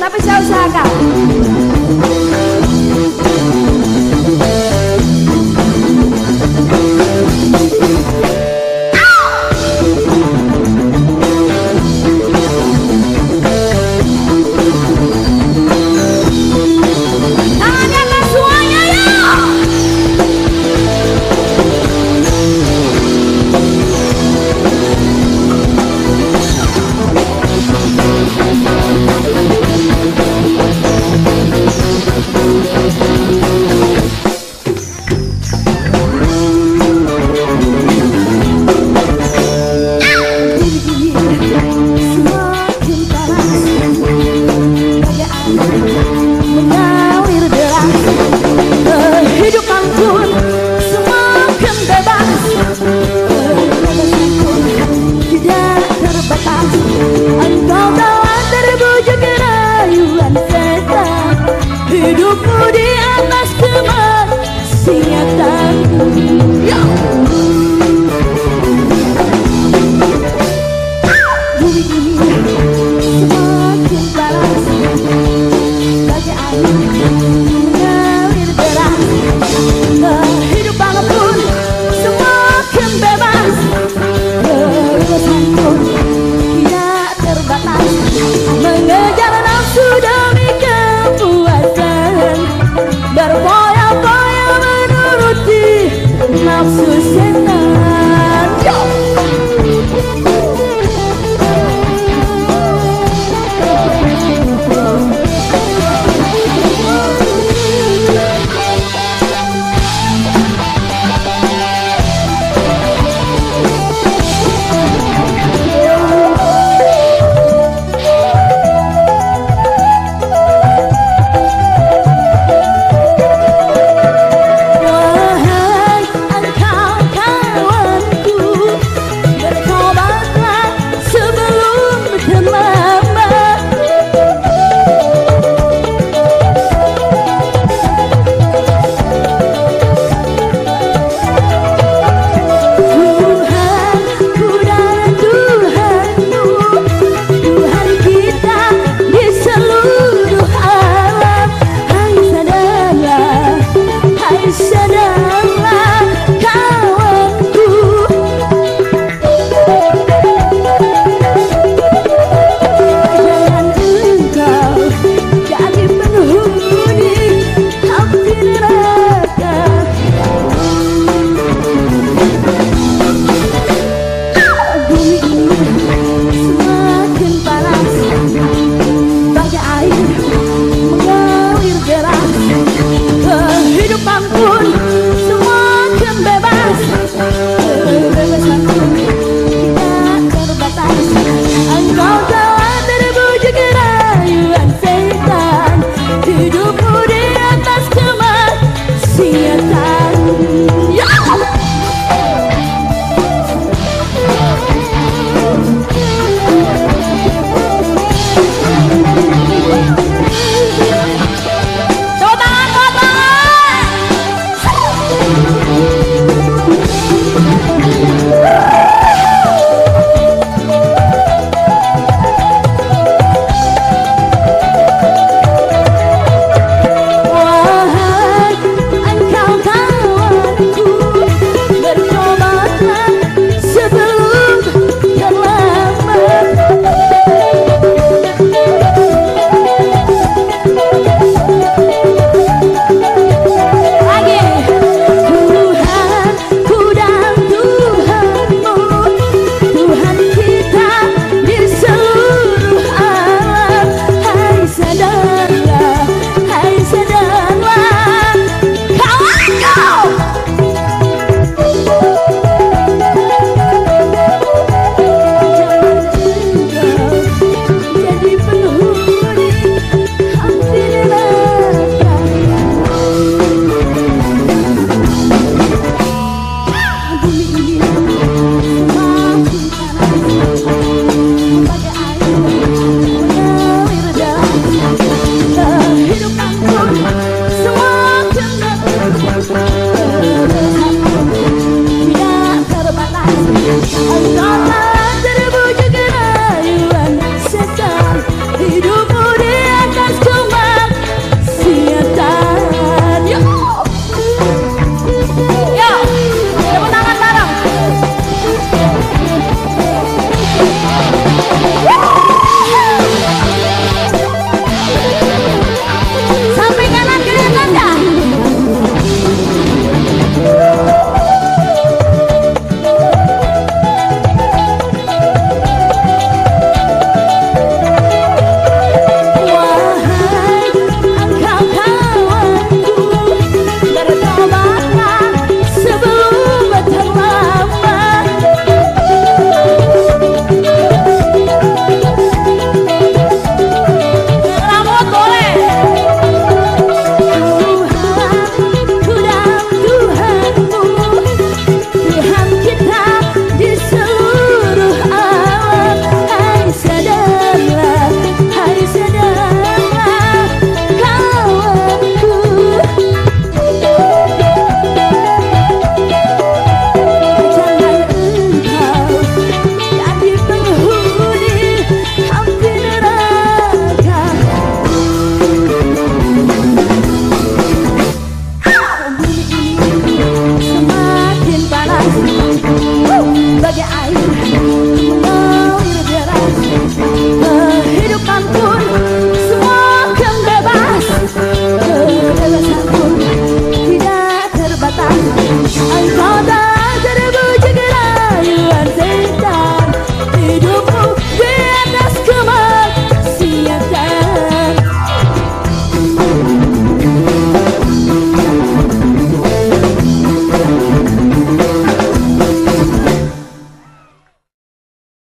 tapi saya usahakan Yo!